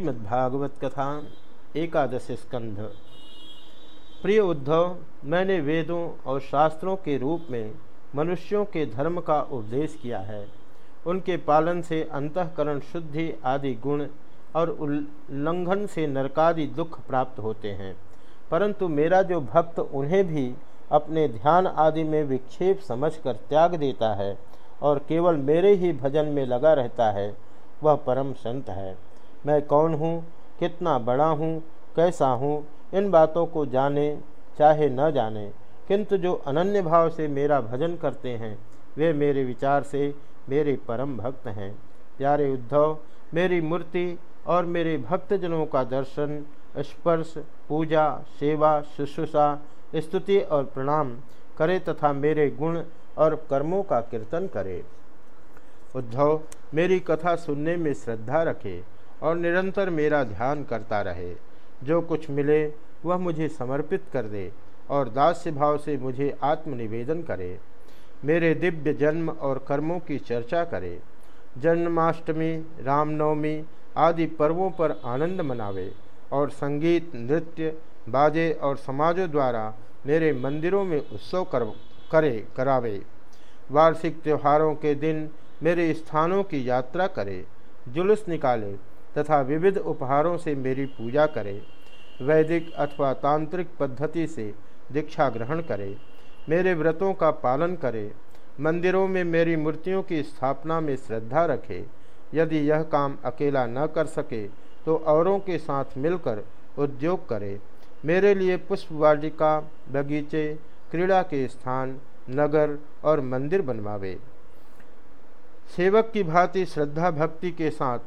श्रीमद्भागवत कथा एकादश स्कंध। प्रिय उद्धव, मैंने वेदों और शास्त्रों के रूप में मनुष्यों के धर्म का उपदेश किया है। उनके पालन से अंतकरण शुद्धि आदि गुण और उल्लंघन से नरकादि दुख प्राप्त होते हैं। परंतु मेरा जो भक्त उन्हें भी अपने ध्यान आदि में विक्षेप समझकर त्याग देता है और केवल मेरे ही भजन में लगा रहता है, वह परम संत है। मैं कौन हूँ, कितना बड़ा हूँ, कैसा हूँ, इन बातों को जाने, चाहे न जाने। किंतु जो अनन्य भाव से मेरा भजन करते हैं, वे मेरे विचार से मेरे परम भक्त हैं। प्यारे उद्धव, मेरी मूर्ति और मेरे भक्तजनों का दर्शन, स्पर्श, पूजा, सेवा, शुश्रूषा, स्तुति और प्रणाम करे तथा मेरे गुण और कर्मों का कीर्तन करे। उद्धव, मेरी कथा सुनने में श्रद्धा रखे। और निरंतर मेरा ध्यान करता रहे। जो कुछ मिले, वह मुझे समर्पित कर दे और दास्य भाव से मुझे आत्मनिवेदन करे। मेरे दिव्य जन्म और कर्मों की चर्चा करे। जन्माष्टमी, रामनवमी आदि पर्वों पर आनंद मनावे और संगीत, नृत्य, बाजे और समाजों द्वारा मेरे मंदिरों में उत्सव कर, करे, करावे। वार्षिक त्योहारों के दिन मेरे स्थानों की यात्रा करे। जुलूस निकाले तथा विविध उपहारों से मेरी पूजा करे, वैदिक अथवा तांत्रिक पद्धति से दीक्षा ग्रहण करे, मेरे व्रतों का पालन करे, मंदिरों में मेरी मूर्तियों की स्थापना में श्रद्धा रखे। यदि यह काम अकेला न कर सके तो औरों के साथ मिलकर उद्योग करे। मेरे लिए पुष्प वाटिका, बगीचे, क्रीड़ा के स्थान, नगर और मंदिर बनवावे। सेवक की भांति श्रद्धा भक्ति के साथ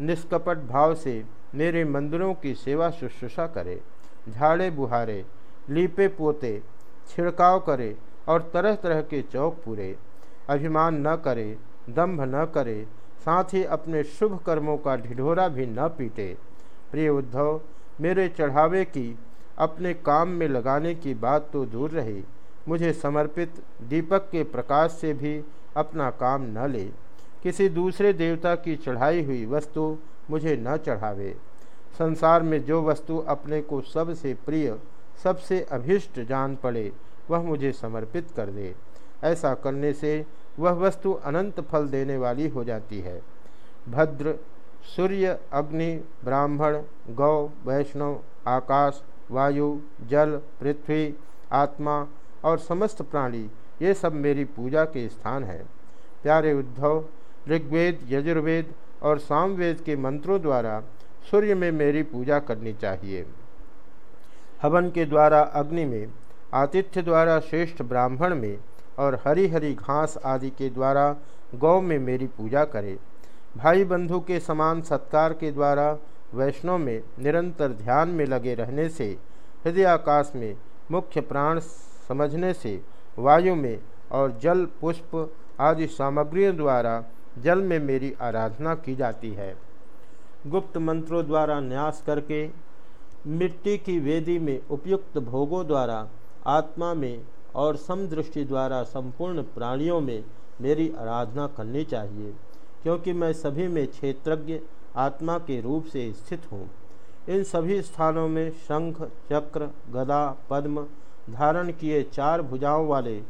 निष्कपट भाव से मेरे मंदिरों की सेवा शुश्रूषा करे, झाड़े बुहारे, लीपे पोते, छिड़काव करे और तरह तरह के चौक पूरे। अभिमान न करे, दंभ न करे, साथ ही अपने शुभ कर्मों का ढिढोरा भी न पीटे। प्रिय उद्धव, मेरे चढ़ावे की, अपने काम में लगाने की बात तो दूर रही। मुझे समर्पित दीपक के प्रकाश से भी अपना काम न ले। किसी दूसरे देवता की चढ़ाई हुई वस्तु मुझे न चढ़ावे। संसार में जो वस्तु अपने को सबसे प्रिय, सबसे अभिष्ट जान पड़े, वह मुझे समर्पित कर दे। ऐसा करने से वह वस्तु अनंत फल देने वाली हो जाती है। भद्र, सूर्य, अग्नि, ब्राह्मण, गौ, वैष्णव, आकाश, वायु, जल, पृथ्वी, आत्मा और समस्त प्राणी, ये सब मेरी पूजा के स्थान है। प्यारे उद्धव ऋग्वेद, यजुर्वेद और सामवेद के मंत्रों द्वारा सूर्य में मेरी पूजा करनी चाहिए। हवन के द्वारा अग्नि में, आतिथ्य द्वारा श्रेष्ठ ब्राह्मण में और हरी हरी घास आदि के द्वारा गौ में मेरी पूजा करें। भाई बंधु के समान सत्कार के द्वारा वैष्णव में निरंतर ध्यान में लगे रहने से, हृदय आकाश में मुख्य प्राण समझने से, वायु में और जल, पुष्प आदि सामग्रियों द्वारा जल में मेरी आराधना की जाती है। गुप्त मंत्रों द्वारा न्यास करके, मिट्टी की वेदी में उपयुक्त भोगों द्वारा, आत्मा में और समदृष्टि द्वारा संपूर्ण प्राणियों में मेरी आराधना करनी चाहिए, क्योंकि मैं सभी में क्षेत्रज्ञ, आत्मा के रूप से स्थित हूँ। इन सभी स्थानों में शंख, चक्र, गदा, पद्म धारण किए चार भुजाओं वाले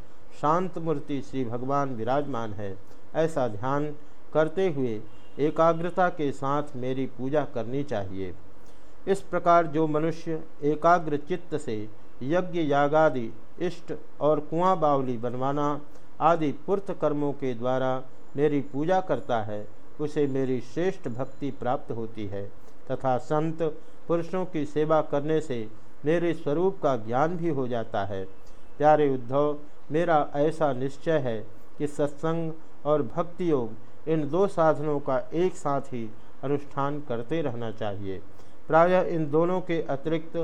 शांत मूर्ति श्री भगवान विराजमान है। ऐसा ध्यान करते हुए एकाग्रता के साथ मेरी पूजा करनी चाहिए। इस प्रकार जो मनुष्य एकाग्र चित्त से यज्ञ, यागादि, इष्ट और कुआँ बावली बनवाना आदि पुर्त कर्मों के द्वारा मेरी पूजा करता है, उसे मेरी श्रेष्ठ भक्ति प्राप्त होती है तथा संत पुरुषों की सेवा करने से मेरे स्वरूप का ज्ञान भी हो जाता है। प्यारे उद्धव, मेरा ऐसा निश्चय है कि सत्संग और भक्ति योग इन दो साधनों का एक साथ ही अनुष्ठान करते रहना चाहिए। प्रायः इन दोनों के अतिरिक्त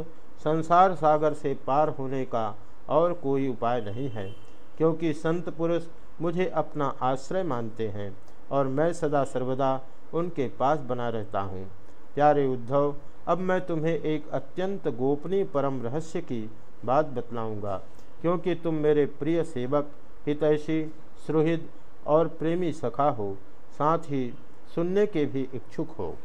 संसार सागर से पार होने का और कोई उपाय नहीं है, क्योंकि संत पुरुष मुझे अपना आश्रय मानते हैं और मैं सदा सर्वदा उनके पास बना रहता हूँ। प्यारे उद्धव, अब मैं तुम्हें एक अत्यंत गोपनीय परम रहस्य की बात बतलाऊँगा, क्योंकि तुम मेरे प्रिय सेवक, हितैषी, सुहृद और प्रेमी सखा हो साथ ही सुनने के भी इच्छुक हो।